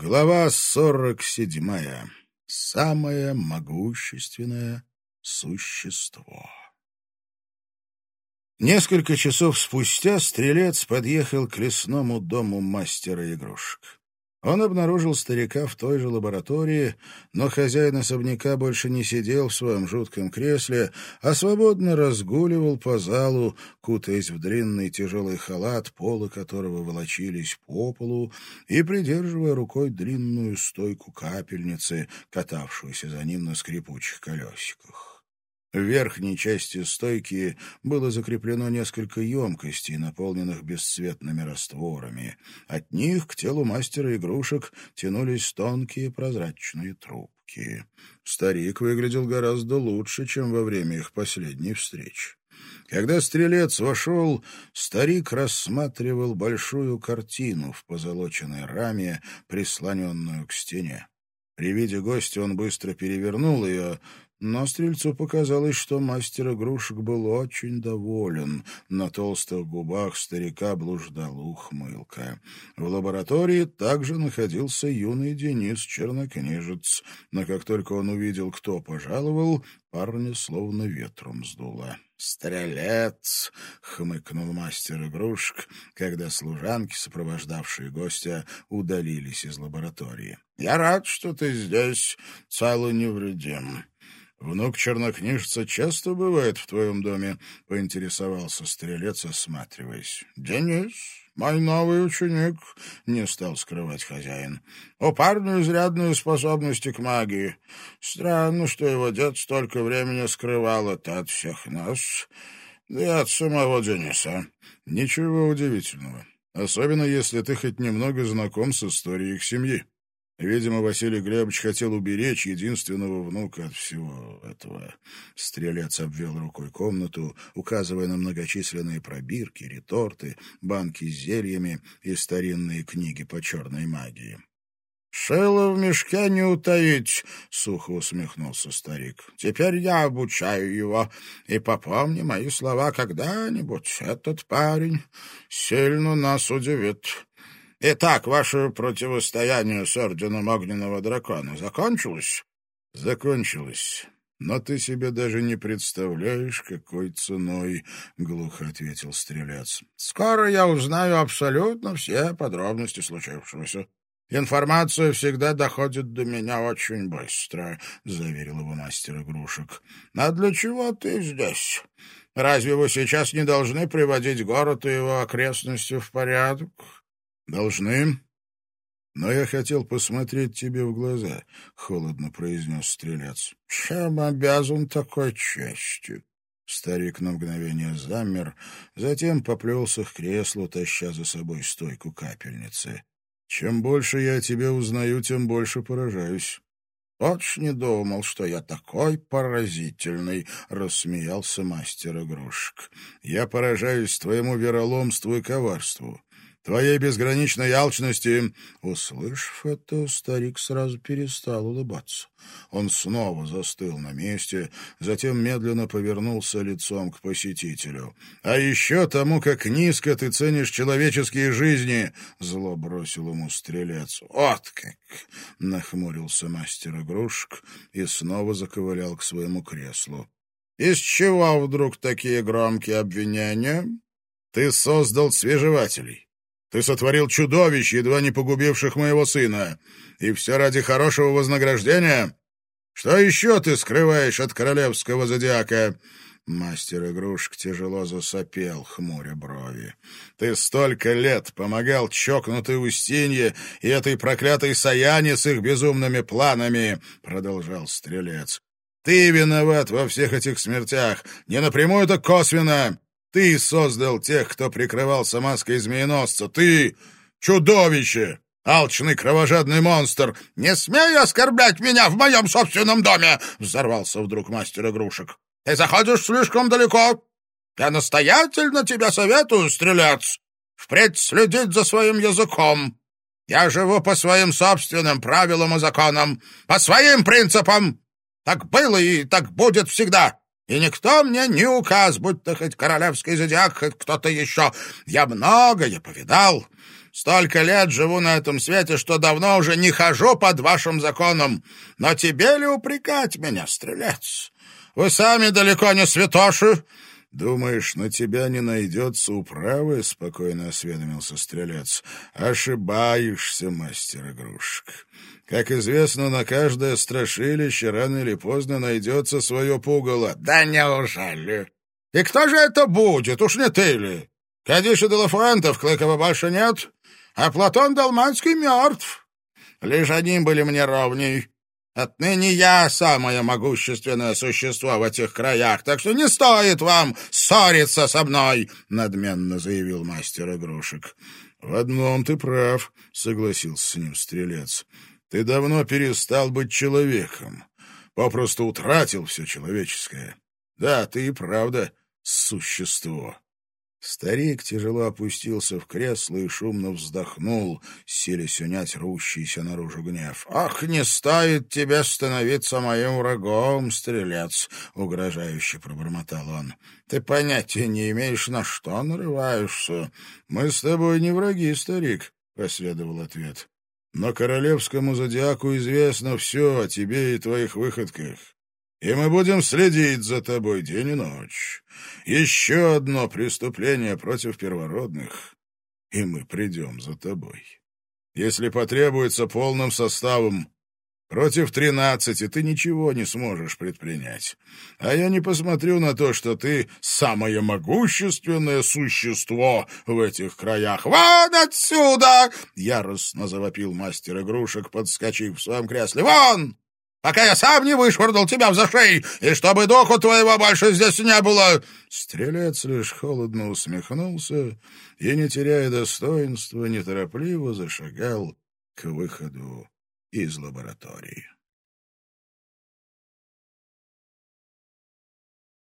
Глава сорок седьмая. Самое могущественное существо. Несколько часов спустя стрелец подъехал к лесному дому мастера игрушек. Он обнаружил старика в той же лаборатории, но хозяин особняка больше не сидел в своем жутком кресле, а свободно разгуливал по залу, кутаясь в длинный тяжелый халат, полы которого волочились по полу, и придерживая рукой длинную стойку капельницы, катавшуюся за ним на скрипучих колесиках. В верхней части стойки было закреплено несколько емкостей, наполненных бесцветными растворами. От них к телу мастера игрушек тянулись тонкие прозрачные трубки. Старик выглядел гораздо лучше, чем во время их последней встречи. Когда стрелец вошел, старик рассматривал большую картину в позолоченной раме, прислоненную к стене. При виде гостя он быстро перевернул ее, но Стрельцу показалось, что мастер игрушек был очень доволен. На толстых губах старика блуждала ухмылка. В лаборатории также находился юный Денис Чернокнижец, но как только он увидел, кто пожаловал, парня словно ветром сдуло. «Стрелец!» — хмыкнул мастер игрушек, когда служанки, сопровождавшие гостя, удалились из лаборатории. «Я рад, что ты здесь, цел и невредим. «Внук чернокнижца часто бывает в твоем доме?» — поинтересовался стрелец, осматриваясь. «Денис, мой новый ученик», — не стал скрывать хозяин. «У парня изрядные способности к магии. Странно, что его дед столько времени скрывал это от всех нас, да и от самого Дениса. Ничего удивительного, особенно если ты хоть немного знаком с историей их семьи». Видимо, Василий Глебович хотел уберечь единственного внука от всего этого. Стрелец обвел рукой комнату, указывая на многочисленные пробирки, реторты, банки с зельями и старинные книги по черной магии. «Шило в мешке не утаить», — сухо усмехнулся старик. «Теперь я обучаю его, и попомни мои слова когда-нибудь. Этот парень сильно нас удивит. Итак, ваше противостояние с орденом огненного дракона закончилось? Закончилось. Но ты себе даже не представляешь, какой ценой, — глухо ответил стрелец. Скоро я узнаю абсолютно все подробности случившегося. «Информация всегда доходит до меня очень быстро», — заверил его мастер игрушек. «А для чего ты здесь? Разве вы сейчас не должны приводить город и его окрестности в порядок?» «Должны. Но я хотел посмотреть тебе в глаза», — холодно произнес стрелец. «Чем обязан такой честью?» Старик на мгновение замер, затем поплелся к креслу, таща за собой стойку капельницы. «Чем больше я тебя узнаю, тем больше поражаюсь». «Очень не думал, что я такой поразительный», — рассмеялся мастер игрушек. «Я поражаюсь твоему вероломству и коварству твоей безграничной алчности...» Услышав это, старик сразу перестал улыбаться. Он снова застыл на месте, затем медленно повернулся лицом к посетителю. «А еще тому, как низко ты ценишь человеческие жизни!» — зло бросил ему стрелец. «Вот как!» — нахмурился мастер игрушек и снова заковылял к своему креслу. «Из чего вдруг такие громкие обвинения?» «Ты создал свежевателей. Ты сотворил чудовищ, едва не погубивших моего сына. И все ради хорошего вознаграждения? Что еще ты скрываешь от королевского зодиака?» Мастер игрушек тяжело засопел, хмуря брови. «Ты столько лет помогал чокнутой Устинье и этой проклятой Саяне с их безумными планами!» — продолжал стрелец. «Ты виноват во всех этих смертях, не напрямую, так косвенно. Ты создал тех, кто прикрывался маской змееносца. Ты — чудовище! Алчный кровожадный монстр! Не смей оскорблять меня в моем собственном доме!» — взорвался вдруг мастер игрушек. «Ты заходишь слишком далеко. Я настоятельно тебя советую, стрелец, впредь следить за своим языком. Я живу по своим собственным правилам и законам, по своим принципам. Так было и так будет всегда. И никто мне не указ, будь то хоть королевский зодиак, хоть кто-то еще. Я многое повидал. Столько лет живу на этом свете, что давно уже не хожу под вашим законом. Но тебе ли упрекать меня, стрелец? Вы сами далеко не святоши. «Думаешь, на тебя не найдется управы?» — спокойно осведомился стрелец. «Ошибаешься, мастер игрушек. Как известно, на каждое страшилище рано или поздно найдется свое пугало». «Да неужели? И кто же это будет? Уж не ты ли? Кадиша де Лафуэнтов Клыкова больше нет, а Платон Далманский мертв. Лишь одним были мне ровней». Отныне я самое могущественное существо в этих краях, так что не стоит вам ссориться со мной, — надменно заявил мастер игрушек. — В одном ты прав, — согласился с ним стрелец. — Ты давно перестал быть человеком, попросту утратил все человеческое. Да, ты и правда существо. Старик тяжело опустился в кресло и шумно вздохнул, силясь унять рущийся наружу гнев. — Ах, не стоит тебе становиться моим врагом, стрелец! — угрожающе пробормотал он. — Ты понятия не имеешь, на что нарываешься. — Мы с тобой не враги, старик, — последовал ответ. — Но королевскому зодиаку известно все о тебе и твоих выходках и мы будем следить за тобой день и ночь. Еще одно преступление против первородных, и мы придем за тобой. Если потребуется полным составом, против тринадцати ты ничего не сможешь предпринять. А я не посмотрю на то, что ты самое могущественное существо в этих краях. «Вон отсюда!» — яростно завопил мастер игрушек, подскочив в своем кресле. «Вон!» Пока я сам не вышвырнул тебя в зашей, и чтобы духу твоего больше здесь не было!» Стрелец лишь холодно усмехнулся и, не теряя достоинства, неторопливо зашагал к выходу из лаборатории.